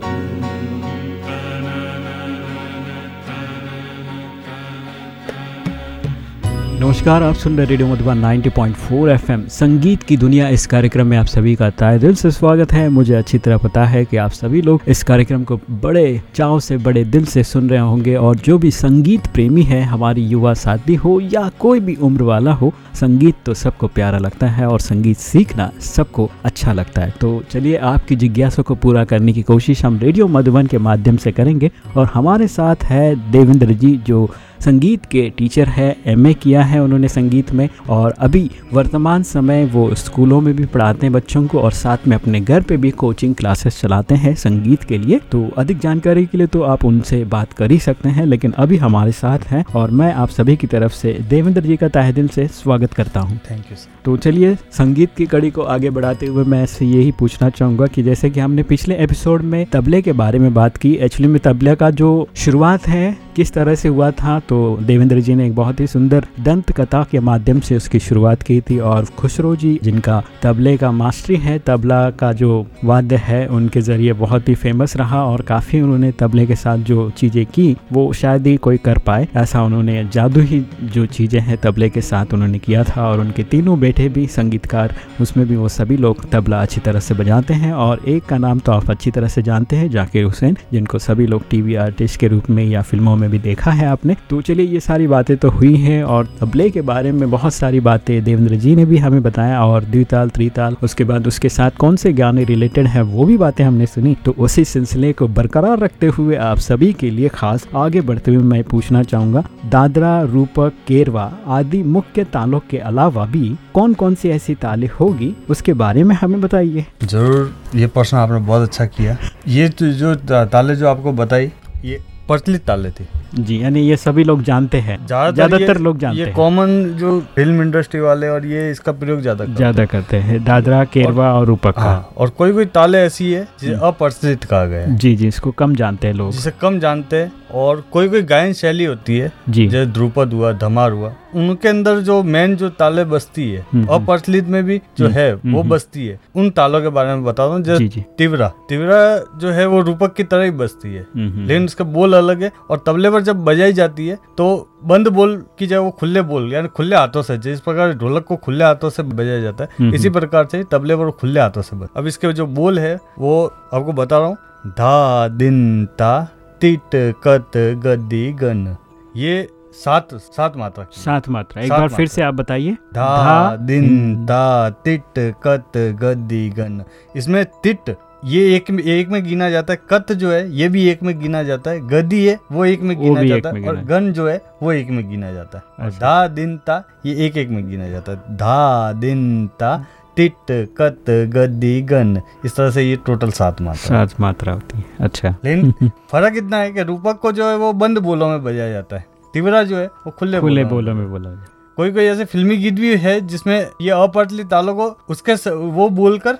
Mm-hmm. नमस्कार, आप सुन रहे रेडियो मधुबन 90.4 एफएम। संगीत की दुनिया इस कार्यक्रम में आप सभी का ताय दिल से स्वागत है। मुझे अच्छी तरह पता है कि आप सभी लोग इस कार्यक्रम को बड़े चाव से, बड़े दिल से सुन रहे होंगे और जो भी संगीत प्रेमी है, हमारी युवा साथी हो या कोई भी उम्र वाला हो, संगीत तो सबको प्यारा लगता है और संगीत सीखना सबको अच्छा लगता है। तो चलिए, आपकी जिज्ञासा को पूरा करने की कोशिश हम रेडियो मधुबन के माध्यम से करेंगे और हमारे साथ है देवेंद्र जी, जो संगीत के टीचर है एमए किया है उन्होंने संगीत में और अभी वर्तमान समय वो स्कूलों में भी पढ़ाते हैं बच्चों को और साथ में अपने घर पे भी कोचिंग क्लासेस चलाते हैं संगीत के लिए। तो अधिक जानकारी के लिए तो आप उनसे बात कर ही सकते हैं लेकिन अभी हमारे साथ हैं और मैं आप सभी की तरफ़ से देवेंद्र जी का तहे दिल से स्वागत करता हूँ। थैंक यू तो चलिए संगीत की कड़ी को आगे बढ़ाते हुए मैं यही पूछना चाहूँगा कि जैसे कि हमने पिछले एपिसोड में तबले के बारे में बात की एक्चुअली में तबले का जो शुरुआत है किस तरह से हुआ था तो देवेंद्र जी ने एक बहुत ही सुंदर दंत कथा के माध्यम से उसकी शुरुआत की थी और खुसरो जी, जिनका तबले का मास्टरी है, तबला का जो वाद्य है, उनके ज़रिए बहुत ही फ़ेमस रहा और काफ़ी उन्होंने तबले के साथ जो चीज़ें की, वो शायद ही कोई कर पाए। ऐसा उन्होंने जादू ही जो चीज़ें हैं तबले के साथ उन्होंने किया था और उनके तीनों बेटे भी संगीतकार, उसमें भी वो सभी लोग तबला अच्छी तरह से बजाते हैं और एक का नाम तो आप अच्छी तरह से जानते हैं, जाकिर हुसैन, जिनको सभी लोग टीवी आर्टिस्ट के रूप में या फ़िल्मों में में भी देखा है आपने। तो चलिए, ये सारी बातें तो हुई हैं और तबले के बारे में बहुत सारी बातें देवेंद्र जी ने भी हमें बताया और द्विताल, त्रिताल, उसके बाद उसके साथ कौन से गाने रिलेटेड है वो भी बातें हमने सुनी। तो उसी सिलसिले को बरकरार रखते हुए आप सभी के लिए खास आगे बढ़ते हुए मैं पूछना चाहूँगा, दादरा, रूपक, केरवा आदि मुख्य तालों के अलावा भी कौन कौन सी ऐसी ताले होगी, उसके बारे में हमें बताइए। ज़रूर, ये प्रश्न आपने बहुत अच्छा किया। ये तो जो ताले जो आपको बताई, ये प्रचलित ताले थे जी यानी ये सभी लोग जानते हैं। ज़्यादातर लोग जानते ये कॉमन जो फ़िल्म इंडस्ट्री वाले और ये इसका प्रयोग ज़्यादा ज़्यादा करते हैं। दादरा केरवा और, रूपक हाँ, और कोई कोई ताले ऐसी है जिसे। अप्रचलित कहा गया जी जी इसको कम जानते हैं लोग। जिसे कम जानते हैं और कोई कोई गायन शैली होती है। जी। जैसे ध्रुपद हुआ धमार हुआ। उनके अंदर जो मेन जो ताले बसती है हम्म, हम्म। अप्रचलित में भी जो है वो बस्ती है। उन तालों के बारे में बता दू जैसे तिवरा। तिवरा जो है वो रूपक की तरह ही बसती है। लेकिन उसका बोल अलग है और तबले पर जब बजाई जाती है तो बंद बोल की जगह वो खुले बोल यानी खुले हाथों से जिस प्रकार ढोलक को खुले हाथों से बजाया जाता है हम्म, इसी हम्म। प्रकार से तबले पर खुले हाथों से बज। अब इसके जो बोल है वो आपको बता रहा हूँ धा दिन ता तिट कत गद्दी गन। ये सात सात मात्रा सात मात्रा। एक बार फिर से आप बताइए। धा धा दिन दा तिट कत गद्दी गन। इसमें तिट ये एक में एक में गिना जाता है कत जो है ये भी एक में गिना जाता है गदी है वो एक में गिना जाता है और गन जो है वो एक में गिना जाता है। और अच्छा। धा दिन ता ये एक एक में गिना जाता है। धा दिन ता टिट कत गद्दी गन। इस तरह से ये टोटल सात मात्रा। सात मात्रा होती है। अच्छा। लेकिन फ़र्क इतना है कि रूपक को जो है वो बंद बोलों में बजाया जाता है। तिवरा जो है वो खुले खुले बोलो में बोला कोई कोई ऐसे फिल्मी गीत भी है जिसमें ये अपटली तालों को उसके स, वो बोलकर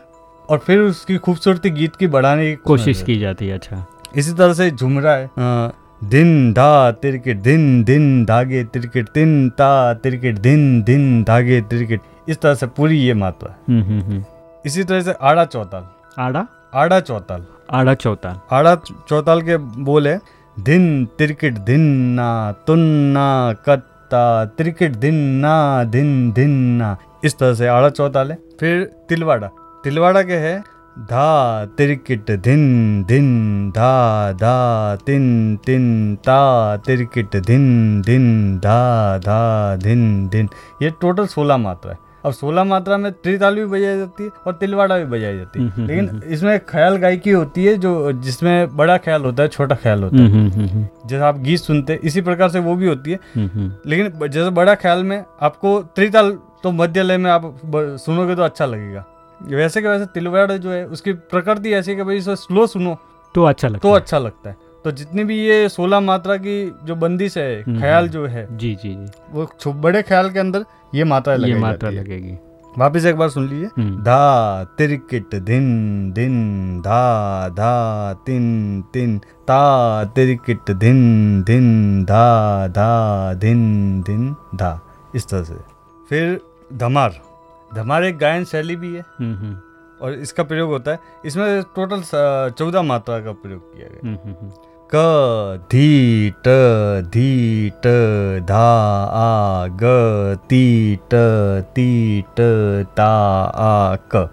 और फिर उसकी खूबसूरती गीत की बढ़ाने की कोशिश की जाती है अच्छा। इसी तरह से झुमरा है। आ, दिन धा तिरकिट दिन दिन धागे तिरकिट दिन ता तिरकिट दिन दिन धागे तिरकिट। इस तरह से पूरी ये मात्रा है। हम्म, हम्म, हम्म। इसी तरह से आड़ा चौताल। आड़ा? आड़ा चौताल। आड़ा चौताल। आड़ा चौताल के बोले दिन तिरकिट दिन ना तुन्ना कत्ता, तिरकिट दिन ना, दिन दिन ना। इस तरह से आड़ा चौताल है फिर तिलवाड़ा। तिलवाड़ा के है, धा, तिरकिट धिन धिन धा धा, तिन तिन, ता, तिरकिट धिन धिन धा धा धिन धिन ये टोटल सोलह मात्रा है। अब सोलह मात्रा में त्रिताल भी बजाई जाती है और तिलवाड़ा भी बजाई जाती है। हम्म, हम्म, लेकिन हम्म, इसमें ख्याल गायकी होती है जो जिसमें बड़ा ख्याल होता है छोटा ख्याल होता है। जैसे आप गीत सुनते हैं इसी प्रकार से वो भी होती है। लेकिन जैसे बड़ा ख्याल में आपको त्रिताल तो मध्य लय में आप सुनोगे तो अच्छा लगेगा। वैसे के वैसे तिलवाड़ जो है उसकी प्रकृति ऐसी है कि भाई स्लो सुनो तो अच्छा लगता तो अच्छा लगता है। तो जितनी भी ये सोलह मात्रा की जो बंदिश है हम्म, ख्याल हम्म। जो है जी जी जी। वो बड़े ख्याल के अंदर ये मात्रा ये मात्रा लगेगी। वापिस एक बार सुन लीजिए। हम्म। धा तिरकिट धिन दिन धा धा तिन तिन ता तिरकिट धिन दिन धा धा दिन दिन धा। इस तरह से। फिर धमार। धमार एक गायन शैली भी है। और इसका प्रयोग होता है। इसमें टोटल चौदह मात्रा का प्रयोग किया गया। क धी ट धी ट धा आ ग ती ट ती ट ता आ क।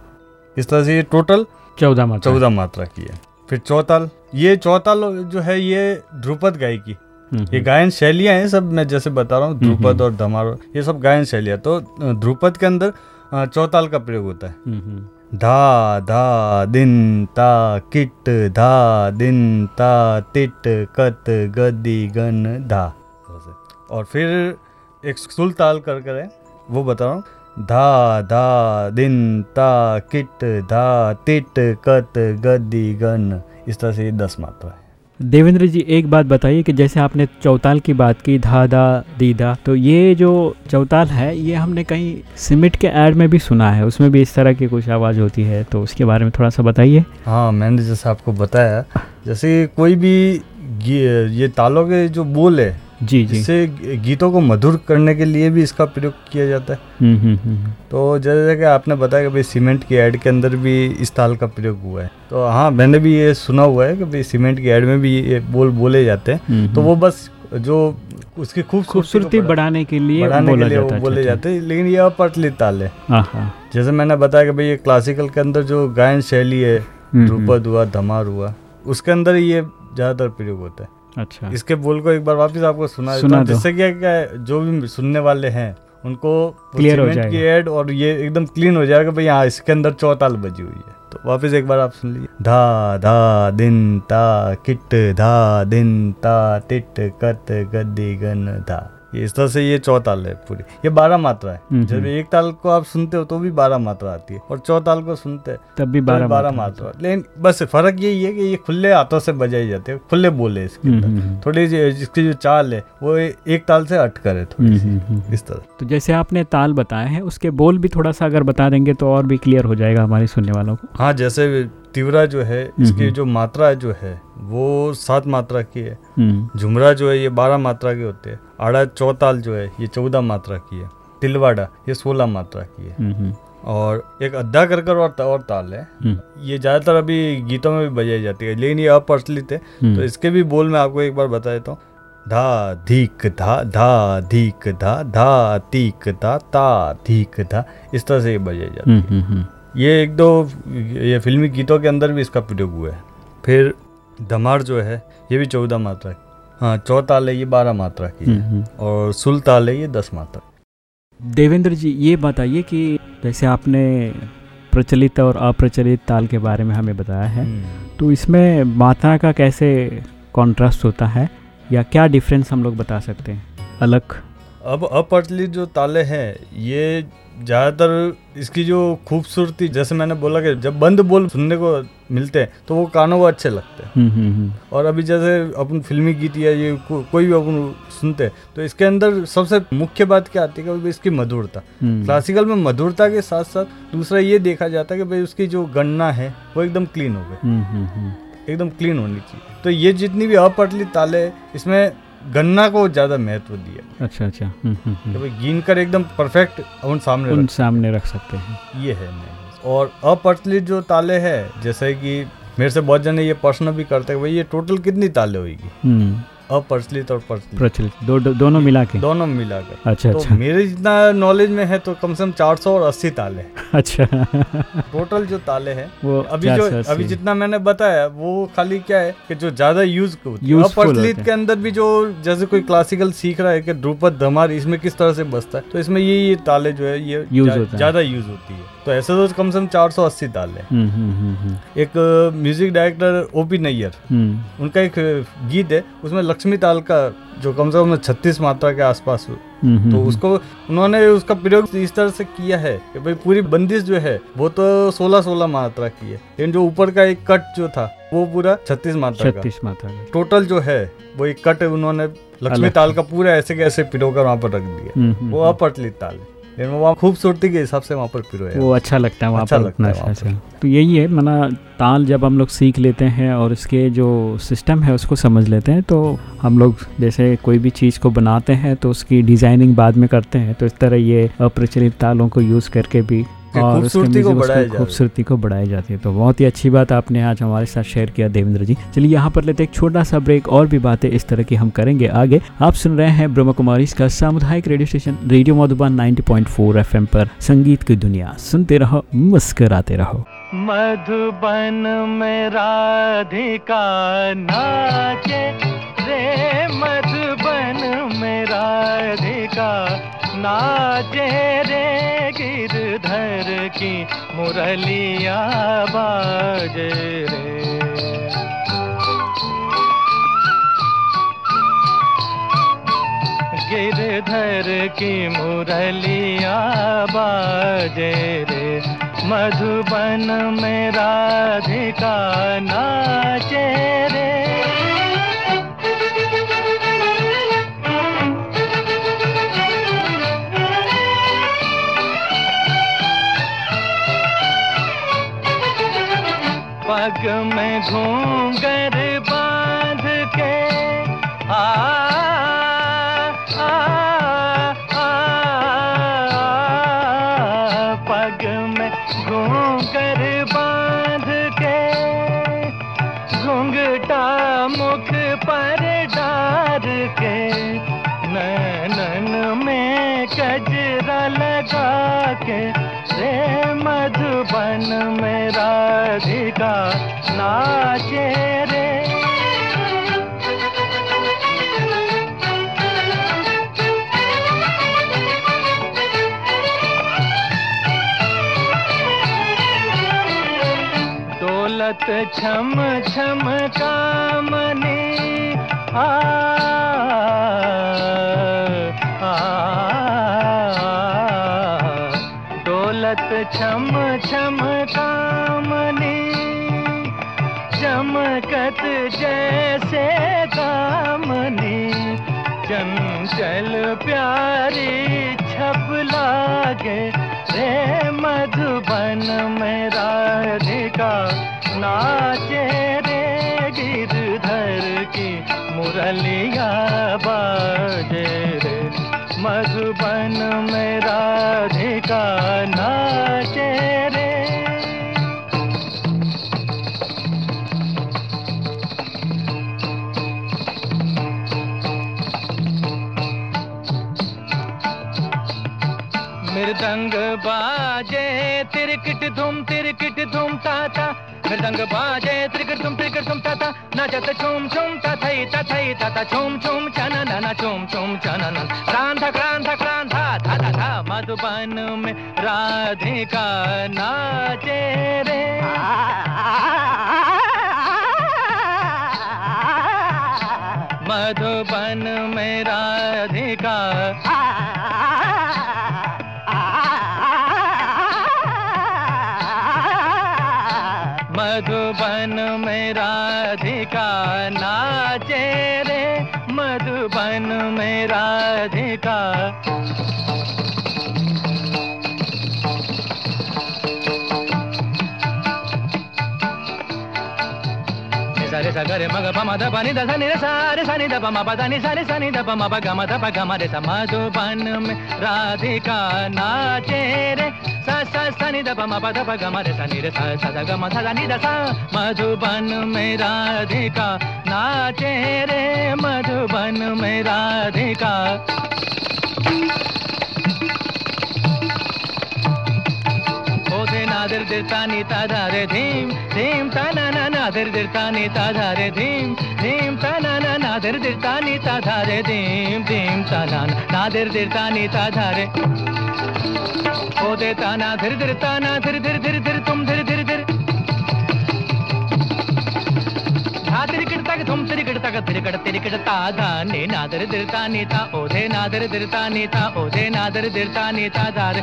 इस तरह से ये टोटल चौदह मात्रा चौदह मात्रा की है। फिर चौताल ये चौताल जो है ये ध्रुपद गायकी हम्म, ये गायन शैलियाँ हैं सब मैं जैसे बता रहा हूँ ध्रुपद हम्म। और धमार ये सब गायन शैलियाँ। तो ध्रुपद के अंदर चौताल का प्रयोग होता है। हम्म, हम्म। धा धा, दिन, ता, किट, धा, दिन, ता, तिट, कत, गदी, गन, धा। और फिर एक सुल ताल कर कर है, वो बताओ। धा धा, दिन, ता, किट, धा, तिट, कत, गदी, गन, इस तरह से ये दस मात्रा है। देवेंद्र जी, एक बात बताइए कि जैसे आपने चौताल की बात की धादा दीदा तो ये जो चौताल है, ये हमने कहीं सीमेंट के एड में भी सुना है। उसमें भी इस तरह की कुछ आवाज़ होती है तो उसके बारे में थोड़ा सा बताइए। हाँ मैंने जैसे आपको बताया, जैसे कोई भी ये तालों के जो बोल है जी जी। इससे गीतों को मधुर करने के लिए भी इसका प्रयोग किया जाता है। हम्म हम्म हम्म तो जैसे कि आपने बताया कि भाई सीमेंट की ऐड के अंदर भी इस ताल का प्रयोग हुआ है। तो हाँ मैंने भी ये सुना हुआ है कि भाई सीमेंट की ऐड में भी ये बोल बोले जाते हैं। तो। वो बस जो उसकी खूबसूरती खूबसूरती बढ़ाने के लिए बढ़ाने के लिए जाता वो बोले जाते हैं लेकिन ये अपटलित ताल है। जैसे मैंने बताया कि भाई ये क्लासिकल के अंदर जो गायन शैली है ध्रुपद हुआ धमार हुआ उसके अंदर ये ज़्यादातर प्रयोग होता है। अच्छा। इसके बोल को एक बार वापस आपको सुना सुना जिससे क्या क्या जो भी सुनने वाले हैं उनको क्लियर हो जाएगा की। ऐड और ये एकदम क्लीन हो जाएगा भाई हाँ इसके अंदर चौताल बजी हुई है। तो वापस एक बार आप सुन लीजिए। धा धा दिन ता किट धा दिन ता टिट कत गदी गन धा। इस तरह से ये चौताल है पूरी। ये बारह मात्रा है। हम्म, जब हम्म। एक ताल को आप सुनते हो तो भी बारह मात्रा आती है और चौताल को सुनते हैं तब भी तो बारह बारह मात्रा लेकिन बस फ़र्क यही है कि ये खुले हाथों से बजाई जाती है खुले बोले इसके हम्म, अंदर। थोड़ी सी जिसकी जो चाल है वो एक ताल से हट कर है थोड़ी सी। इस तरह। तो जैसे आपने ताल बताए हैं उसके बोल भी थोड़ा सा अगर बता देंगे तो और भी क्लियर हो जाएगा हमारे सुनने वालों को। हाँ जैसे तिवरा जो है इसकी हम्म। जो मात्रा जो है वो सात मात्रा की है। हम्म, झुमरा जो है ये बारह मात्रा के होते हैं। आड़ा चौताल जो है ये चौदह मात्रा की है। तिलवाड़ा ये सोलह मात्रा की है। हम्म, हम्म, और एक अद्धा कर कर और, और ताल है। हम्म, ये ज़्यादातर अभी गीतों में भी बजाई जाती है। लेकिन ये अप्रचलित है। हम्म। तो इसके भी बोल मैं आपको एक बार बता देता हूँ। धा धीक धा धा धीक धा धा तीक धा ता धीक धा इस तरह से ये बजाई जाती है। हम्म, हम्म, हम्म। ये एक दो ये फिल्मी गीतों के अंदर भी इसका प्रयोग हुआ है फिर धमार जो है ये भी चौदह मात्रा की हाँ चौताल है ये बारह मात्रा की हम्म, है हम्म। और सुलताल है ये दस मात्रा देवेंद्र जी ये बताइए कि जैसे आपने प्रचलित और अप्रचलित ताल के बारे में हमें बताया है हम्म। तो इसमें मात्रा का कैसे कॉन्ट्रास्ट होता है या क्या डिफरेंस हम लोग बता सकते हैं अलग अब अप्रचलित जो ताले हैं ये ज़्यादातर इसकी जो खूबसूरती जैसे मैंने बोला कि जब बंद बोल सुनने को मिलते हैं तो वो कानों को अच्छे लगते हैं। हम्म, हम्म, हम्म, और अभी जैसे अपन फिल्मी गीत या ये को, कोई भी अपन सुनते हैं तो इसके अंदर सबसे मुख्य बात क्या आती है कि इसकी मधुरता। क्लासिकल में मधुरता के साथ साथ दूसरा ये देखा जाता है कि भाई उसकी जो गणना है वो एकदम क्लीन हो गई। एकदम क्लीन होनी चाहिए। तो ये जितनी भी अपटली ताले इसमें गन्ना को ज़्यादा महत्व दिया। अच्छा अच्छा। हम्म, हम्म, कि हम्म। भाई गिन कर एकदम परफेक्ट उन सामने उन रख सामने रख सकते हैं। ये है मैं और अप्रचलित जो ताले हैं जैसे कि मेरे से बहुत जने ये प्रश्न भी करते हैं भाई ये टोटल कितनी ताले होगी अप्रचलित और प्रचलित। प्रचलित। दो, दो दोनों मिला के? दोनों मिलाकर अच्छा तो अच्छा। मेरे जितना नॉलेज में है तो कम से कम 400 और 80 ताले अच्छा। टोटल जो ताले हैं वो अभी जो अभी जितना मैंने बताया वो खाली क्या है कि जो ज़्यादा यूज़ अप्रचलित के अंदर भी जो जैसे कोई क्लासिकल सीख रहा है कि ध्रुपद धमार इसमें किस तरह से बसता है तो इसमें ये ये ताले जो है ये। ज़्यादा यूज़ होती है। तो ऐसे तो कम से कम 480 ताले हैं। हम्म, हम्म, हम्म, हम्म, एक म्यूज़िक डायरेक्टर ओपी नैयर हम्म, उनका एक गीत है उसमें लक्ष्मी ताल का जो कम से कम छत्तीस मात्रा के आसपास तो उसको उन्होंने उसका प्रयोग इस तरह से किया है कि भाई पूरी बंदिश जो है वो तो सोलह सोलह मात्रा की है। लेकिन जो ऊपर का एक कट जो था वो पूरा छत्तीस मात्रा का। छत्तीस मात्रा का। टोटल जो है वो एक कट उन्होंने लक्ष्मी ताल का पूरा ऐसे के ऐसे पिरो कर वहाँ पर रख दिया। वो अपटलित ताल है। लेकिन वहाँ खूबसूरती के हिसाब से वहाँ पर पिरोया वो अच्छा लगता है वहाँ अच्छा पर लगता है अच्छा तो यही है मना ताल जब हम लोग सीख लेते हैं और इसके जो सिस्टम है उसको समझ लेते हैं तो हम लोग जैसे कोई भी चीज़ को बनाते हैं तो उसकी डिज़ाइनिंग बाद में करते हैं तो इस तरह ये अप्रचलित तालों को यूज़ करके भी और खूबसूरती को बढ़ाया जाए। खूबसूरती को बढ़ाई जाती है। तो बहुत ही अच्छी बात आपने आज हमारे साथ शेयर किया देवेंद्र जी। चलिए यहाँ पर लेते एक छोटा सा ब्रेक और भी बातें इस तरह की हम करेंगे आगे। आप सुन रहे हैं ब्रह्म कुमारी इसका सामुदायिक radio station radio Madhuban 90.4 FM पर संगीत की दुनिया। सुनते रहो मुस्कराते रहो। मधुबन में राधिका नाचे रे मधुबन में राधिका नाचे रे गिरधर की मुरलिया बाजे रे। गिरधर की मुरलिया बाजे रे। मधुबन में राधिका नाचे रे पग में घूंगर बाँध के आ, पग में घूंगर छम छम कामने आ, आ, दौलत छम छम मुरलिया बाजे रे। मधुबन में राधिका नाचे रे। मृदंग बाजे, तिरकिट धूम तिरकिट धूम ताता मृदंग बाजे तिरकिट धूम तिरकिट धूम ताता नाचत छूम छूम तथई तथई तथा छूम छूम छन नन छूम छूम छन नन। क्रांत क्रांत क्रांत धा धा धा, मधुबन में राधिका नाचे रे। मधुबन में राधिका मग प म ध प नि ध स नि सा रे सा नि ध प म प मधुबन में राधिका नाचे रे। सा सा सा नि ध नि रे नि मधुबन राधिका नाचे रे। मधुबन राधिका। दिरतानी ताधारे धीम धीम ताना ना नादर दिरतानी ताधारे धीम धीम ताना ना नादर दिरतानी ताधारे धीम धीम ताना नादर दिरतानी ताधारे दे ताना धीर धिर ताना धिर धिर धीर धीर तुम धीर धीर धीर धा तिरिकिट तक तुम तिरिकिट तक तिरिकट तिरिकिट ता धा ने नादर दिरता नीता ओधे नादर दिरता नीता ओधे नादर दिरता नीता धार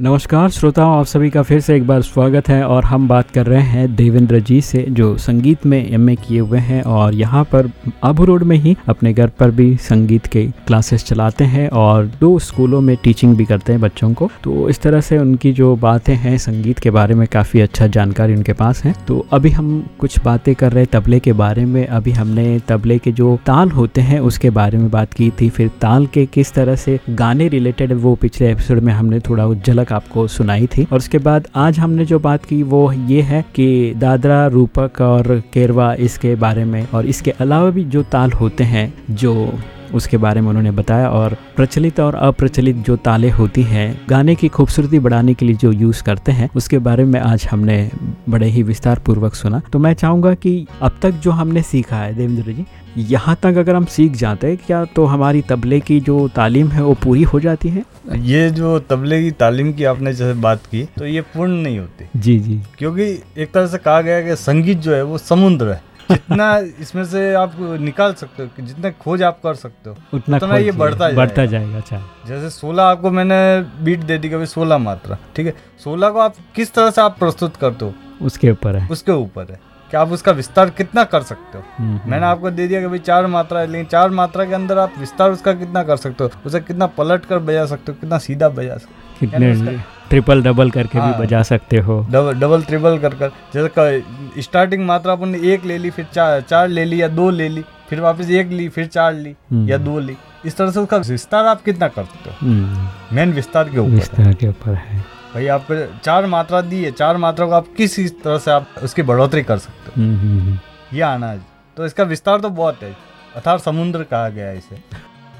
नमस्कार, श्रोताओं, आप सभी का फिर से एक बार स्वागत है और हम बात कर रहे हैं देवेंद्र जी से, जो संगीत में एमए किए हुए हैं और यहाँ पर आबू रोड में ही अपने घर पर भी संगीत के क्लासेस चलाते हैं और दो स्कूलों में टीचिंग भी करते हैं बच्चों को। तो इस तरह से उनकी जो बातें हैं संगीत के बारे में काफ़ी अच्छा जानकारी उनके पास है। तो अभी हम कुछ बातें कर रहे तबले के बारे में। अभी हमने तबले के जो ताल होते हैं उसके बारे में बात की थी। फिर ताल के किस तरह से गाने रिलेटेड वो पिछले एपिसोड में हमने थोड़ा झलक तक आपको सुनाई थी। और उसके बाद आज हमने जो बात की वो ये है कि दादरा, रूपक और केरवा इसके बारे में और इसके अलावा भी जो ताल होते हैं, जो उसके बारे में उन्होंने बताया और प्रचलित और अप्रचलित जो ताले होती हैं गाने की खूबसूरती बढ़ाने के लिए जो यूज़ करते हैं उसके बारे में आज हमने बड़े ही विस्तार पूर्वक सुना। तो मैं चाहूँगा कि अब तक जो हमने सीखा है देवेंद्र जी यहाँ तक अगर हम सीख जाते हैं क्या तो हमारी तबले की जो तालीम है वो पूरी हो जाती है? ये जो तबले की तालीम की आपने जैसे बात की तो ये पूर्ण नहीं होती। जी जी। क्योंकि एक तरह से कहा गया कि संगीत जो है वो समुद्र है। जितना इसमें से आप निकाल सकते हो जितना खोज आप कर सकते हो उतना, उतना ये बढ़ता बढ़ता जाएगा। अच्छा। जैसे सोलह आपको मैंने बीट दे दी कभी सोलह मात्रा ठीक है? सोलह को आप किस तरह से आप प्रस्तुत करते हो? उसके ऊपर है। उसके ऊपर है। कि आप उसका विस्तार कितना कर सकते हो? हम्म, हम्म। मैंने आपको दे दिया कि भाई चार मात्रा है लेकिन चार मात्रा के अंदर आप विस्तार उसका कितना कर सकते हो? उसे कितना पलट कर बजा सकते हो? कितना सीधा बजा सकते हो? कितने ट्रिपल डबल करके हाँ, भी बजा सकते हो। डबल डबल ट्रिपल कर कर जैसे स्टार्टिंग मात्रा अपन ने एक ले ली फिर चार चार ले ली या दो ले ली फिर वापस एक ली फिर चार ली हम्म। या दो ली। इस तरह से उसका विस्तार आप कितना कर सकते हो? मेन विस्तार के ऊपर विस्तार के ऊपर है। भाई आपको चार मात्रा दी है। चार मात्रा को आप किस तरह से आप उसकी बढ़ोतरी कर सकते हो? हम्म, हम्म, हम्म। ये आना तो इसका विस्तार तो बहुत है। अर्थात समुद्र कहा गया है इसे।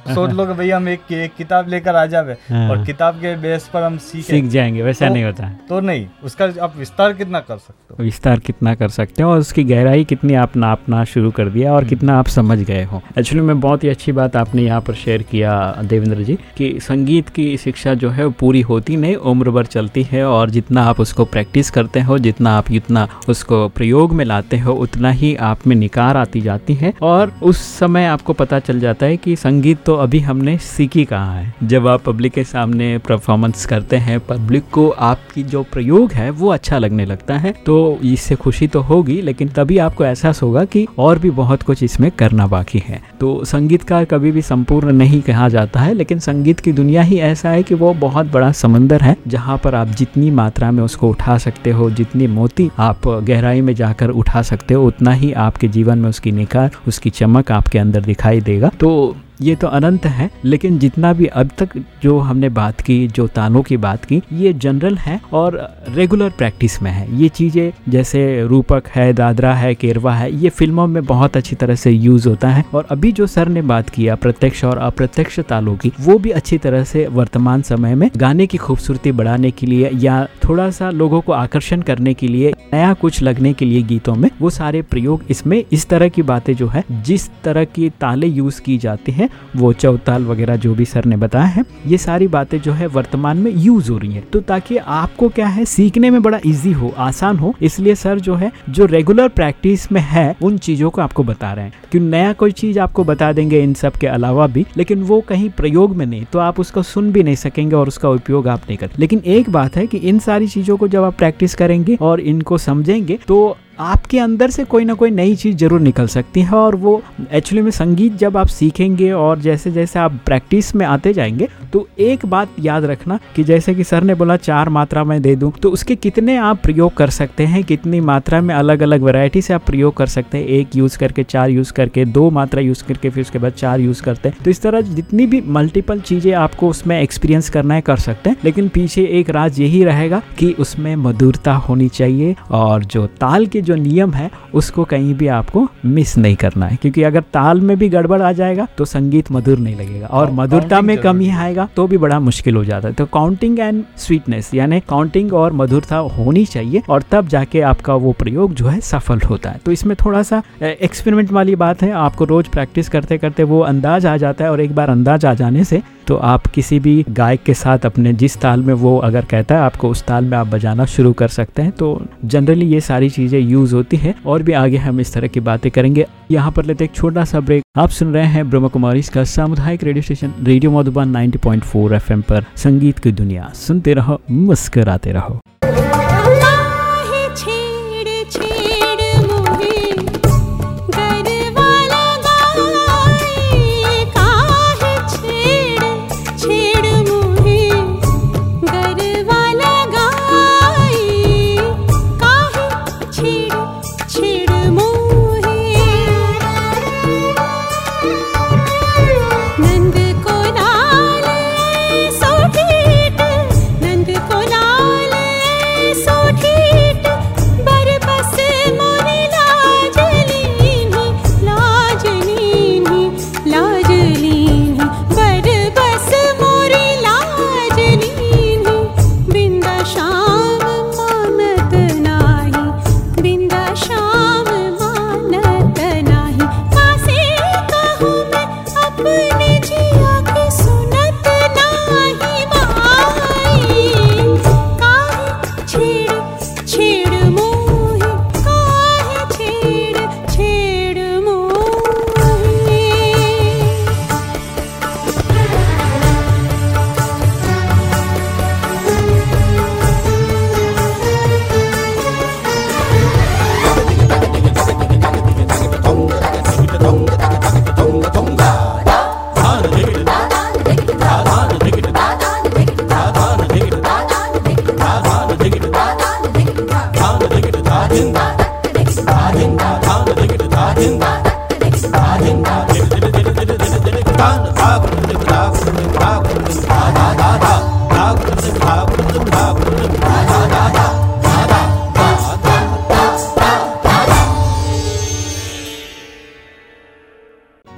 सोच लो कि भैया हम एक, एक किताब लेकर आ जावे हाँ। और किताब के बेस पर हम सीख। सीख जाएँगे वैसा तो, नहीं होता तो नहीं उसका आप विस्तार कितना कर सकते हो? विस्तार कितना कर सकते हो और उसकी गहराई कितनी आप नापना शुरू कर दिया और हम्म। कितना आप समझ गए हो। एक्चुअली में बहुत ही अच्छी बात आपने यहाँ पर शेयर किया देवेंद्र जी कि संगीत की शिक्षा जो है वो पूरी होती नहीं उम्र भर चलती है और जितना आप उसको प्रैक्टिस करते हो जितना आप जितना उसको प्रयोग में लाते हो उतना ही आप में निकार आती जाती है। और उस समय आपको पता चल जाता है कि संगीत तो अभी हमने सीखी कहा है? जब आप पब्लिक के सामने परफॉर्मेंस करते हैं पब्लिक को आपकी जो प्रयोग है, वो अच्छा लगने लगता है तो इससे खुशी तो होगी, लेकिन तभी आपको एहसास होगा कि और भी बहुत कुछ इसमें करना बाकी है। तो संगीतकार कभी भी संपूर्ण नहीं कहा जाता है, लेकिन संगीत की दुनिया ही ऐसा है कि वो बहुत बड़ा समंदर है, जहाँ पर आप जितनी मात्रा में उसको उठा सकते हो, जितनी मोती आप गहराई में जाकर उठा सकते हो, उतना ही आपके जीवन में उसकी निखार, उसकी चमक आपके अंदर दिखाई देगा। तो ये तो अनंत है, लेकिन जितना भी अब तक जो हमने बात की, जो तालों की बात की, ये जनरल है और रेगुलर प्रैक्टिस में है। ये चीज़ें जैसे रूपक है, दादरा है, केरवा है, ये फ़िल्मों में बहुत अच्छी तरह से यूज़ होता है और अभी जो सर ने बात किया प्रत्यक्ष और अप्रत्यक्ष तालों की, वो भी अच्छी तरह से वर्तमान समय में गाने की खूबसूरती बढ़ाने के लिए या थोड़ा सा लोगों को आकर्षण करने के लिए, नया कुछ लगने के लिए गीतों में, वो सारे प्रयोग इसमें इस तरह की बातें जो है, जिस तरह की ताले यूज़ की जाती हैं वो चौताल वगैरह जो भी सर ने बताया है, ये सारी बातें जो है वर्तमान में यूज़ हो रही है। तो ताकि आपको क्या है, सीखने में बड़ा इजी हो, आसान हो, इसलिए सर जो है, जो रेगुलर प्रैक्टिस में है, उन चीज़ों को आपको बता रहे हैं। कि नया कोई चीज़ आपको बता देंगे इन सब के अलावा भी, लेकिन वो कहीं प्रयोग में नहीं तो आप उसको सुन भी नहीं सकेंगे और उसका उपयोग आप नहीं कर। लेकिन एक बात है कि इन सारी चीज़ों को जब आप प्रैक्टिस करेंगे और इनको समझेंगे तो आपके अंदर से कोई ना कोई नई चीज़ ज़रूर निकल सकती है और वो एक्चुअली में संगीत जब आप सीखेंगे और जैसे जैसे आप प्रैक्टिस में आते जाएँगे तो एक बात याद रखना कि जैसे कि सर ने बोला चार मात्रा में दे दूँ तो उसके कितने आप प्रयोग कर सकते हैं, कितनी मात्रा में अलग अलग वैरायटी से आप प्रयोग कर सकते हैं, एक यूज़ करके चार यूज़ करके, दो मात्रा यूज़ करके, फिर उसके बाद चार यूज़ करते हैं। तो इस तरह जितनी भी मल्टीपल चीज़ें आपको उसमें एक्सपीरियंस करना है, कर सकते हैं, लेकिन पीछे एक राज यही रहेगा कि उसमें मधुरता होनी चाहिए और जो ताल के जो नियम है उसको कहीं भी आपको मिस नहीं करना है। क्योंकि अगर ताल में भी गड़बड़ आ जाएगा तो संगीत मधुर नहीं लगेगा। और हाँ, मधुरता में कमी आएगा तो भी बड़ा मुश्किल हो जाता है। तो काउंटिंग एंड स्वीटनेस यानी काउंटिंग और मधुरता होनी चाहिए और तब जाके आपका वो प्रयोग जो है सफल होता है। तो इसमें थोड़ा सा एक्सपेरिमेंट वाली बात है। आपको रोज प्रैक्टिस करते करते वो अंदाज आ जाता है और एक बार अंदाज आ जाने से तो आप किसी भी गायक के साथ अपने जिस ताल में वो अगर कहता है, आपको उस ताल में आप बजाना शुरू कर सकते हैं। तो जनरली ये सारी चीज़ें यूज़ होती है और भी आगे हम इस तरह की बातें करेंगे। यहाँ पर लेते एक छोटा सा ब्रेक। आप सुन रहे हैं ब्रह्म कुमारी इसका सामुदायिक radio station, radio Madhuban 90.4 FM पर संगीत की दुनिया। सुनते रहो, मुस्कराते रहो।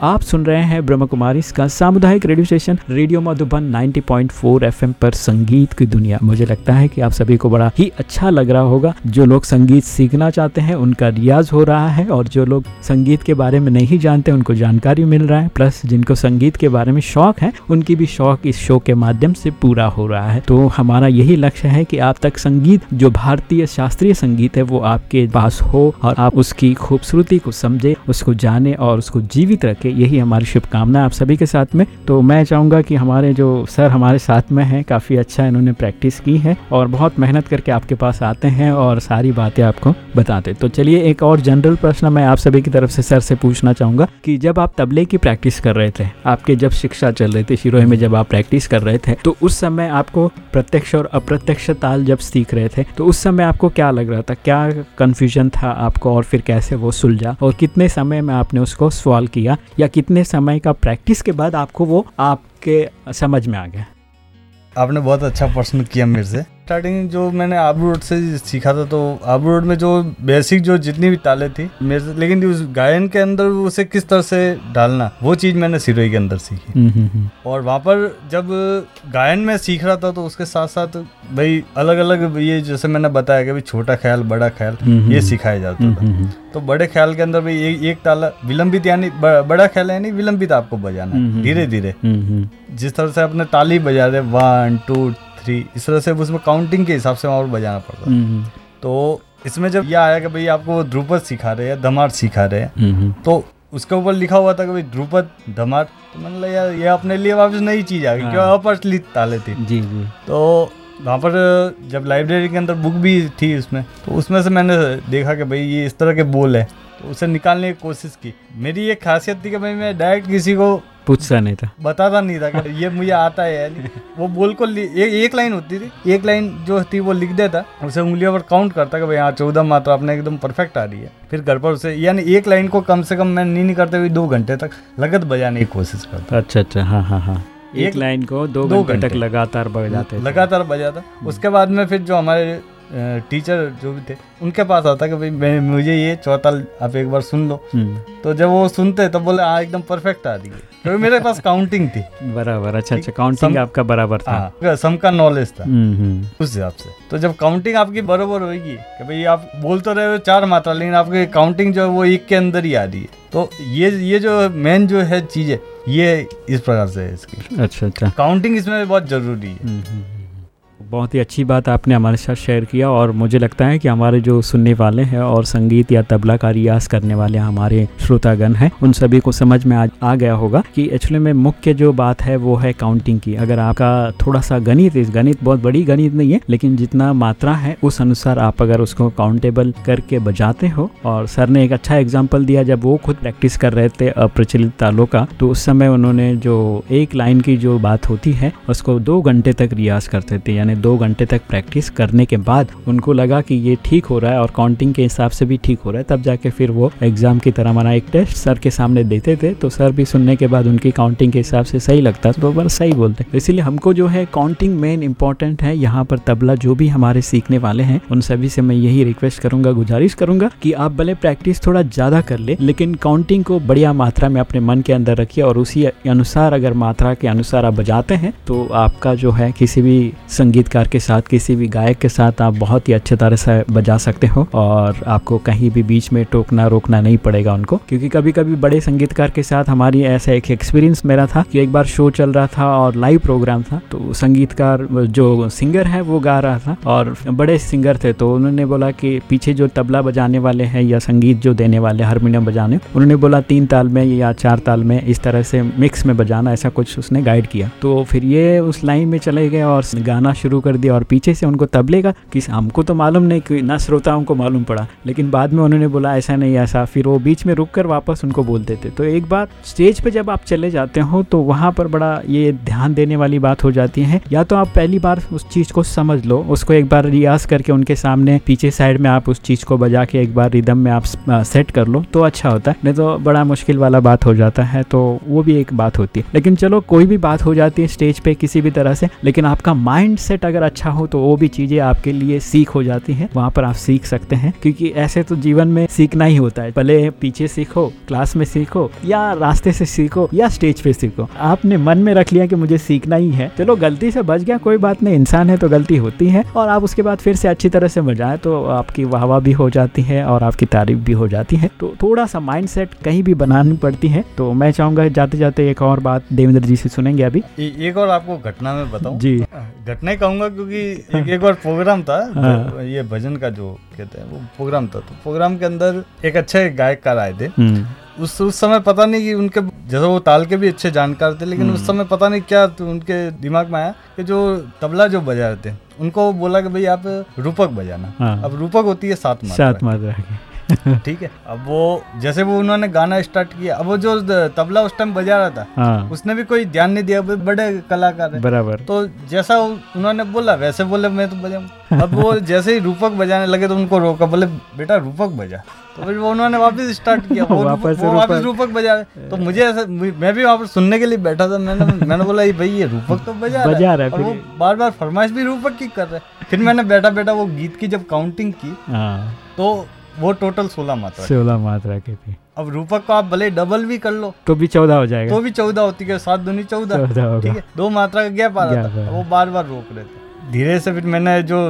आप सुन रहे हैं ब्रह्म कुमारी इसका सामुदायिक radio station, radio Madhuban 90.4 FM पर संगीत की दुनिया। मुझे लगता है कि आप सभी को बड़ा ही अच्छा लग रहा होगा। जो लोग संगीत सीखना चाहते हैं, उनका रियाज हो रहा है और जो लोग संगीत के बारे में नहीं जानते, उनको जानकारी मिल रहा है। प्लस जिनको संगीत के बारे में शौक है, उनकी भी शौक इस शो के माध्यम से पूरा हो रहा है। तो हमारा यही लक्ष्य है कि आप तक संगीत, जो भारतीय शास्त्रीय संगीत है, वो आपके पास हो और आप उसकी खूबसूरती को समझे, उसको जाने और उसको जीवित रखे। यही हमारी शुभकामना आप सभी के साथ में। तो मैं चाहूँगा कि हमारे जो सर हमारे साथ में हैं, काफ़ी अच्छा इन्होंने प्रैक्टिस की है और बहुत मेहनत करके आपके पास आते हैं और सारी बातें आपको बताते तो चलिए एक और जनरल प्रश्न मैं आप सभी की तरफ़ से सर से पूछना चाहूँगा कि जब आप तबले की प्रैक्टिस कर रहे थे, आपके जब शिक्षा चल रही थी शिरोही में जब आप प्रैक्टिस कर रहे थे तो उस समय आपको प्रत्यक्ष और अप्रत्यक्ष ताल जब सीख रहे थे तो उस समय आपको क्या लग रहा था? क्या कन्फ्यूज़न था आपको और फिर कैसे वो सुलझा? और कितने समय में आपने उसको सवाल किया? या कितने समय का प्रैक्टिस के बाद आपको वो आपके समझ में आ गया? आपने बहुत अच्छा प्रश्न किया मेरे से। स्टार्टिंग जो मैंने आबू रोड से सीखा था तो आबू रोड में जो बेसिक जो जितनी भी ताले थी मेरे लेकिन उस गायन के अंदर उसे किस तरह से डालना वो चीज़ मैंने सिरोही के अंदर सीखी। हम्म, हम्म, हम्म। और वहाँ पर जब गायन में सीख रहा था तो उसके साथ साथ भाई अलग अलग ये जैसे मैंने बताया कि भाई छोटा ख्याल बड़ा ख्याल ये सिखाया जाता था। तो बड़े ख्याल के अंदर भाई एक, एक ताला विलंबित यानी बड़ा ख्याल यानी विलंबित आपको बजाना धीरे धीरे जिस तरह से अपने ताली बजा रहे वन टू थ्री इस तरह से उसमें काउंटिंग के हिसाब से वहाँ पर बजाना पड़ता हम्म, हम्म। तो इसमें जब यह आया कि भाई आपको ध्रुपद सिखा रहे हैं धमार सिखा रहे हैं हम्म, तो उसके ऊपर लिखा हुआ था कि भाई ध्रुपद धमार तो मैंने यार ये अपने लिए वापस नई चीज़ आ गई हाँ। क्यों अपचलित ताले थी? जी जी। तो वहाँ पर जब लाइब्रेरी के अंदर बुक भी थी उसमें तो उसमें से मैंने देखा कि भाई ये इस तरह के बोल है। तो उसे निकालने की कोशिश की। मेरी ये खासियत थी कि भाई मैं डायरेक्ट किसी को पूछता नहीं था। बताता नहीं था कि ये मुझे आता है यानी वो बोल को ए, एक लाइन होती थी। एक लाइन जो थी वो लिख देता। उसे उंगलियों पर काउंट करता कि भाई यहाँ चौदह मात्रा अपने एकदम परफेक्ट आ रही है। फिर घर पर उसे यानी एक लाइन को कम से कम मैं नहीं नहीं करते हुए दो घंटे तक लगत बजाने की कोशिश करता। अच्छा अच्छा हाँ हाँ हाँ। एक, लाइन को दो, दो घंटे तक लगातार बजाते लगातार बजाता। उसके बाद में फिर जो हमारे टीचर जो भी थे उनके पास आता कि भाई मुझे ये चौताल आप एक बार सुन लो। हम्म, तो जब वो सुनते तब बोले हाँ एकदम परफेक्ट आ रही है क्योंकि मेरे पास काउंटिंग थी। बराबर अच्छा अच्छा काउंटिंग सम- आपका बराबर था। हाँ सम का नॉलेज था। हम्म, हम्म, उस हिसाब से। तो जब काउंटिंग आपकी बराबर होगी कि भाई आप बोल तो रहे हो चार मात्रा लेकिन आपकी काउंटिंग जो है वो एक के अंदर ही आ रही है। तो ये ये जो मेन जो है चीज़ है ये इस प्रकार से है इसकी। अच्छा अच्छा। काउंटिंग इसमें बहुत ज़रूरी है। बहुत ही अच्छी बात आपने हमारे साथ शेयर किया और मुझे लगता है कि हमारे जो सुनने वाले हैं और संगीत या तबला का रियाज करने वाले हमारे श्रोतागण हैं उन सभी को समझ में आ, आ गया होगा कि एक्चुअली में मुख्य जो बात है वो है काउंटिंग की। अगर आपका थोड़ा सा गणित इस गणित बहुत बड़ी गणित नहीं है लेकिन जितना मात्रा है उस अनुसार आप अगर उसको काउंटेबल करके बजाते हो और सर ने एक अच्छा एग्ज़ाम्पल दिया जब वो खुद प्रैक्टिस कर रहे थे अप्रचलित तालों का तो उस समय उन्होंने जो एक लाइन की जो बात होती है उसको दो घंटे तक रियाज करते थे यानी दो घंटे तक प्रैक्टिस करने के बाद उनको लगा कि ये ठीक हो रहा है और काउंटिंग के हिसाब से भी ठीक हो रहा है, तब जाके फिर वो एग्ज़ाम की तरह माना एक टेस्ट सर के सामने देते थे तो सर भी सुनने के बाद उनकी काउंटिंग के हिसाब से सही लगता तो बस सही बोलते इसीलिए हमको जो है काउंटिंग मेन इंपॉर्टेंट है, यहाँ पर तबला जो भी हमारे सीखने वाले हैं, उन सभी से मैं यही रिक्वेस्ट करूँगा, गुजारिश करूँगा कि आप भले प्रैक्टिस थोड़ा ज़्यादा कर ले, लेकिन काउंटिंग को बढ़िया मात्रा में अपने मन के अंदर रखिए और उसी अनुसार अगर मात्रा के अनुसार आप बजाते हैं तो आपका जो है किसी भी संगीतकार के साथ, किसी भी गायक के साथ आप बहुत ही अच्छे तरह से बजा सकते हो और आपको कहीं भी बीच में टोकना रोकना नहीं पड़ेगा उनको। क्योंकि कभी कभी बड़े संगीतकार के साथ हमारी ऐसा एक एक्सपीरियंस मेरा था कि एक बार शो चल रहा था और लाइव प्रोग्राम था तो संगीतकार जो सिंगर है वो गा रहा था और बड़े सिंगर थे तो उन्होंने बोला कि पीछे जो तबला बजाने वाले हैं या संगीत जो देने वाले हारमोनियम बजाने, उन्होंने बोला तीन ताल में या चार ताल में इस तरह से मिक्स में बजाना, ऐसा कुछ उसने गाइड किया। तो फिर ये उस लाइन में चले गए और गाना शुरू कर दिया और पीछे से उनको तबले का कि हमको तो मालूम नहीं कि ना श्रोताओं को मालूम पड़ा। लेकिन बाद में उन्होंने बोला, ऐसा नहीं, ऐसा। फिर वो बीच में रुक कर वापस उनको बोलते थे तो एक बार स्टेज पे जब आप चले जाते हो तो वहाँ पर बड़ा ये ध्यान देने वाली बात हो जाती है। या तो आप पहली बार उस चीज़ को समझ लो, उसको एक बार रियाज करके उनके सामने पीछे साइड में आप उस चीज़ को बजा के एक बार रिदम में आप सेट कर लो तो अच्छा होता है। नहीं तो बड़ा मुश्किल वाला बात हो जाता है तो वो भी एक बात होती है। लेकिन चलो, कोई भी बात हो जाती है स्टेज पे किसी भी तरह से, लेकिन आपका माइंड सेट अगर अच्छा हो तो वो भी चीज़ें आपके लिए सीख हो जाती हैं। वहाँ पर आप सीख सकते हैं। क्योंकि ऐसे तो जीवन में सीखना ही होता है। भले पीछे सीखो क्लास में सीखो या रास्ते से सीखो या स्टेज पे सीखो। आपने मन में रख लिया कि मुझे सीखना ही है। चलो गलती से बच गया कोई बात नहीं। इंसान है तो गलती होती है। और आप उसके बाद फिर से अच्छी तरह से बजाएँ तो आपकी वाह वाह भी हो जाती है और आपकी तारीफ़ भी हो जाती है। तो थोड़ा सा माइंड कहीं भी बनानी पड़ती है। तो मैं चाहूँगा जाते जाते एक और बात देवेंद्र जी से सुनेंगे अभी। एक और आपको घटना में बताऊँ? जी। घटना कहूँगा क्योंकि एक एक बार प्रोग्राम था हाँ। तो ये भजन का जो कहते हैं वो प्रोग्राम था। तो प्रोग्राम के अंदर एक अच्छे गायककार आए थे। हम्म। उस उस समय पता नहीं कि उनके जैसे वो ताल के भी अच्छे जानकार थे लेकिन उस समय पता नहीं क्या तो उनके दिमाग में आया कि जो तबला जो बजा रहे थे उनको बोला कि भाई आप रूपक बजाना। हाँ। अब रूपक होती है सात मात्रा सात मात्रा ठीक है? अब वो जैसे वो उन्होंने गाना स्टार्ट किया अब वो जो तबला उस टाइम बजा रहा था हाँ। उसने भी कोई ध्यान नहीं दिया बड़े कलाकार है। बराबर। तो जैसा उन्होंने बोला वैसे बोले मैं तो बजाऊं। अब वो जैसे ही रूपक बजाने लगे तो उनको रोका बोले बेटा रूपक बजा। तो फिर वो उन्होंने वापस स्टार्ट किया वो वापस वो वापस रूपक। बजा तो मुझे ऐसा मैं भी वहाँ पर सुनने के लिए बैठा था मैंने मैंने बोला ये भाई ये रूपक तो बजा बजा रहा है और वो बार बार फरमाइश भी रूपक की कर रहे हैं। फिर मैंने बैठा बैठा वो गीत की जब काउंटिंग की हाँ। तो वो टोटल सोलह मात्रा सोलह मात्रा की थी अब रूपक को आप भले डबल भी कर लो तो भी चौदह हो जाएगा। तो भी चौदह होती है सात दूनी चौदह। ठीक है दो मात्रा का गैप आ रहा था वो बार बार रोक रहे थे धीरे से फिर मैंने जो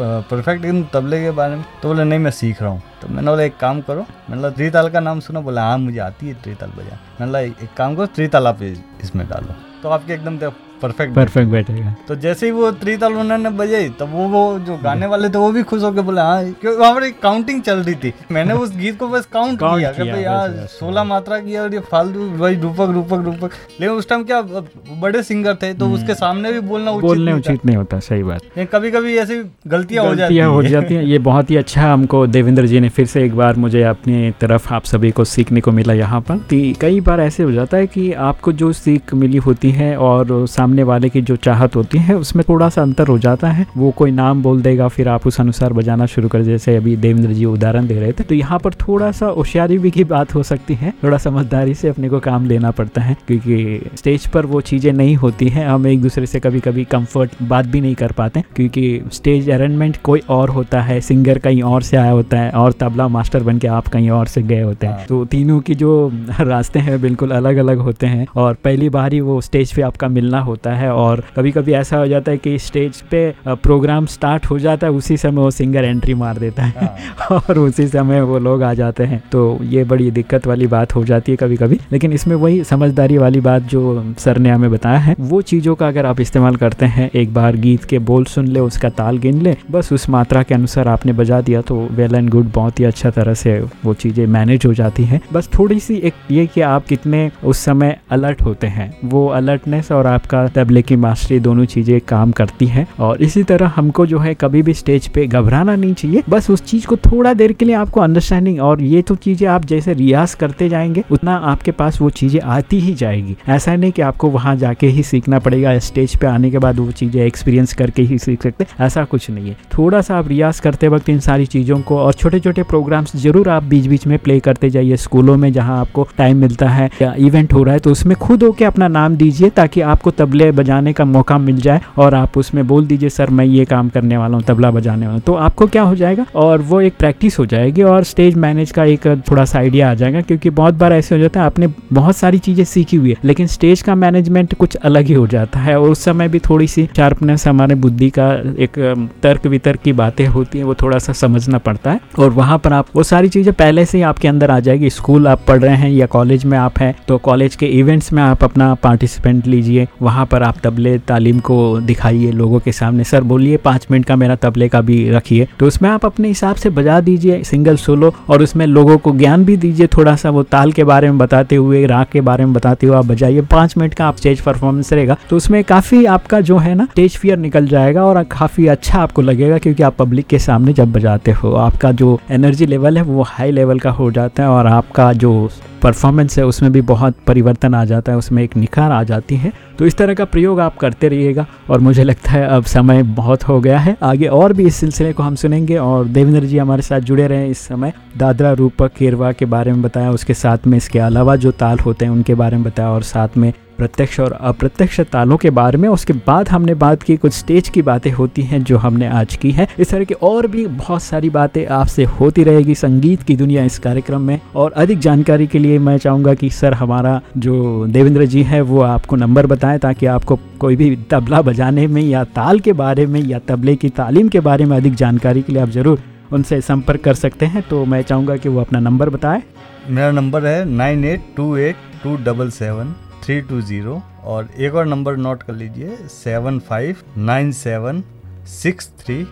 परफेक्ट इन तबले के बारे में तो बोले नहीं मैं सीख रहा हूँ। तो मैंने बोला एक काम करो। मैंने बोला त्रिताल का नाम सुना। बोला हाँ मुझे आती है त्रिताल बजा। मैंने बोला एक काम करो त्रिताल आप इसमें डालो। तो आपके एकदम परफेक्ट परफेक्ट बैठेगा तो जैसे ही वो त्रिताल उन्होंने बजाई तब वो वो जो गाने वाले थे वो भी खुश होकर बोले हाँ क्योंकि वहाँ पर काउंटिंग चल रही थी। मैंने उस गीत को बस काउंट किया कि यार सोलह मात्रा की और ये फालतू भाई रूपक रूपक रूपक। लेकिन उस टाइम क्या बड़े सिंगर थे तो उसके सामने भी बोलना उचित बोलने उचित नहीं होता सही बात। कभी कभी ऐसी गलतियाँ हो जाती गलतियाँ हो। जाती हैं। ये बहुत ही अच्छा हमको देवेंद्र जी ने फिर से एक बार मुझे अपनी तरफ़ आप सभी को सीखने को मिला यहाँ पर। कई बार ऐसे हो जाता है कि आपको जो सीख मिली होती है और सामने सामने वाले की जो चाहत होती है उसमें थोड़ा सा अंतर हो जाता है। वो कोई नाम बोल देगा फिर आप उस अनुसार बजाना शुरू कर जैसे अभी देवेंद्र जी उदाहरण दे रहे थे। तो यहाँ पर थोड़ा सा होशियारी भी की बात हो सकती है। थोड़ा समझदारी से अपने को काम लेना पड़ता है क्योंकि स्टेज पर वो चीज़ें नहीं होती हैं। हम एक दूसरे से कभी कभी कंफर्ट बात भी नहीं कर पाते क्योंकि स्टेज अरेंजमेंट कोई और होता है। सिंगर कहीं और से आया होता है और तबला मास्टर बन के आप कहीं और से गए होते हैं। हाँ। तो तीनों की जो रास्ते हैं बिल्कुल अलग अलग होते हैं और पहली बार ही वो स्टेज पे आपका मिलना होता है और कभी कभी ऐसा हो जाता है कि स्टेज पे प्रोग्राम स्टार्ट हो जाता है उसी समय वो सिंगर एंट्री मार देता है हाँ। और उसी समय वो लोग आ जाते हैं। तो ये बड़ी दिक्कत वाली बात हो जाती है कभी कभी लेकिन इसमें वही समझदारी वाली बात जो सर ने हमें बताया है वो चीज़ों का अगर आप इस्तेमाल करते हैं एक बार गीत के बोल सुन ले उसका ताल गिन ले बस उस मात्रा के अनुसार आपने बजा दिया तो वेल एंड गुड बहुत ही अच्छा तरह से वो चीज़ें मैनेज हो जाती हैं। बस थोड़ी सी एक ये कि आप कितने उस समय अलर्ट होते हैं वो अलर्टनेस और आपका तबले की मास्टरी दोनों चीज़ें काम करती हैं और इसी तरह हमको जो है कभी भी स्टेज पे घबराना नहीं चाहिए। बस उस चीज़ को थोड़ा देर के लिए आपको अंडरस्टैंडिंग और ये तो चीज़ें आप जैसे रियाज करते जाएँगे, उतना आपके पास वो चीज़ें आती ही जाएगी। ऐसा नहीं कि आपको वहाँ जाके ही सीखना पड़ेगा, स्टेज पे आने के बाद वो चीज़ें एक्सपीरियंस करके ही सीख सकते ऐसा कुछ नहीं है। थोड़ा सा आप रियाज करते वक्त इन सारी चीज़ों को और छोटे छोटे प्रोग्राम्स ज़रूर आप बीच बीच में प्ले करते जाइए स्कूलों में जहाँ आपको टाइम मिलता है या इवेंट हो रहा है तो उसमें खुद होके अपना नाम दीजिए ताकि आपको तबले बजाने का मौका मिल जाए और आप उसमें बोल दीजिए, सर, मैं ये काम करने वाला हूँ, तबला बजाने वाला तो आपको क्या हो जाएगा? और वो एक प्रैक्टिस हो जाएगी और स्टेज मैनेज का एक थोड़ा सा आइडिया आ जाएगा, क्योंकि बहुत बार ऐसे हो जाता है, आपने बहुत सारी चीज़ें सीखी हुई है, लेकिन स्टेज का मैनेजमेंट कुछ अलग ही हो जाता है और उस समय भी थोड़ी सी शार्पनेस हमारे बुद्धि का एक तर्क वितर्क की बातें होती हैं, वो थोड़ा सा समझना पड़ता है। और वहाँ पर आप, वो सारी चीज़ें पहले से ही आपके अंदर आ जाएगी। स्कूल आप पढ़ रहे हैं या कॉलेज में आप हैं तो कॉलेज के इवेंट्स में आप अपना पार्टिसिपेंट लीजिए, वहाँ पर आप तबले, तालीम को दिखाइए लोगों के सामने। सर, बोलिए, पाँच मिनट का मेरा तबले का भी रखिए। तो उसमें आप अपने हिसाब से बजा दीजिए सिंगल सोलो और उसमें लोगों को ज्ञान भी दीजिए थोड़ा सा वो ताल के बारे में बताते हुए, राग के बारे में बताते हुए आप बजाइए। पाँच मिनट का आप स्टेज परफॉर्मेंस रहेगा। तो उसमें काफ़ी आपका जो है ना, स्टेज फियर निकल जाएगा और काफ़ी अच्छा आपको लगेगा क्योंकि आप पब्लिक के सामने जब बजाते हो, आपका जो एनर्जी लेवल है वो हाई लेवल का हो जाता है और आपका जो परफॉर्मेंस है, उसमें भी बहुत परिवर्तन आ जाता है, उसमें एक निखार आ जाती है। तो इस तरह का प्रयोग आप करते रहिएगा और मुझे लगता है अब समय बहुत हो गया है। आगे और भी इस सिलसिले को हम सुनेंगे और देवेंद्र जी हमारे साथ जुड़े रहे इस समय। दादरा, रूपक, केरवा के बारे में बताया, उसके साथ में इसके अलावा जो ताल होते हैं, उनके बारे में बताया और साथ में प्रत्यक्ष और अप्रत्यक्ष तालों के बारे में, उसके बाद हमने बात की, कुछ स्टेज की बातें होती हैं जो हमने आज की है। इस तरह की और भी बहुत सारी बातें आपसे होती रहेगी संगीत की दुनिया इस कार्यक्रम में। और अधिक जानकारी के लिए मैं चाहूँगा कि सर, हमारा जो देवेंद्र जी है, वो आपको नंबर बताएँ ताकि आपको कोई भी तबला बजाने में या ताल के बारे में या तबले की तालीम के बारे में अधिक जानकारी के लिए आप ज़रूर उनसे संपर्क कर सकते हैं। तो मैं चाहूँगा कि वो अपना नंबर बताएँ। मेरा नंबर है nine eight two eight two double seven three two zero और एक और नंबर नोट कर लीजिए seven five nine seven six three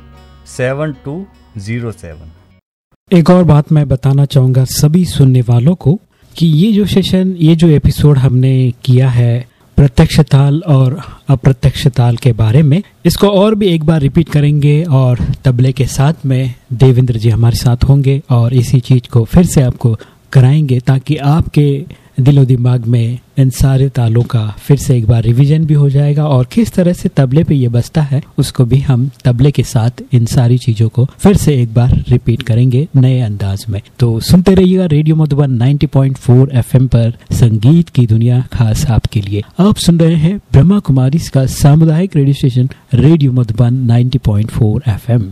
seven two zero seven एक और बात मैं बताना चाहूँगा सभी सुनने वालों को कि ये जो सेशन ये जो एपिसोड हमने किया है प्रत्यक्ष ताल और अप्रत्यक्ष ताल के बारे में, इसको और भी एक बार रिपीट करेंगे और तबले के साथ में देवेंद्र जी हमारे साथ होंगे और इसी चीज़ को फिर से आपको कराएँगे ताकि आपके दिलो दिमाग में इन सारे तालों का फिर से एक बार रिवीजन भी हो जाएगा और किस तरह से तबले पे ये बसता है, उसको भी हम तबले के साथ इन सारी चीज़ों को फिर से एक बार रिपीट करेंगे नए अंदाज में। तो सुनते रहिएगा रेडियो मधुबन 90.4 एफएम पर संगीत की दुनिया, खास आपके लिए। आप सुन रहे हैं ब्रह्मा कुमारी का सामुदायिक radio station radio Madhuban 90.4 FM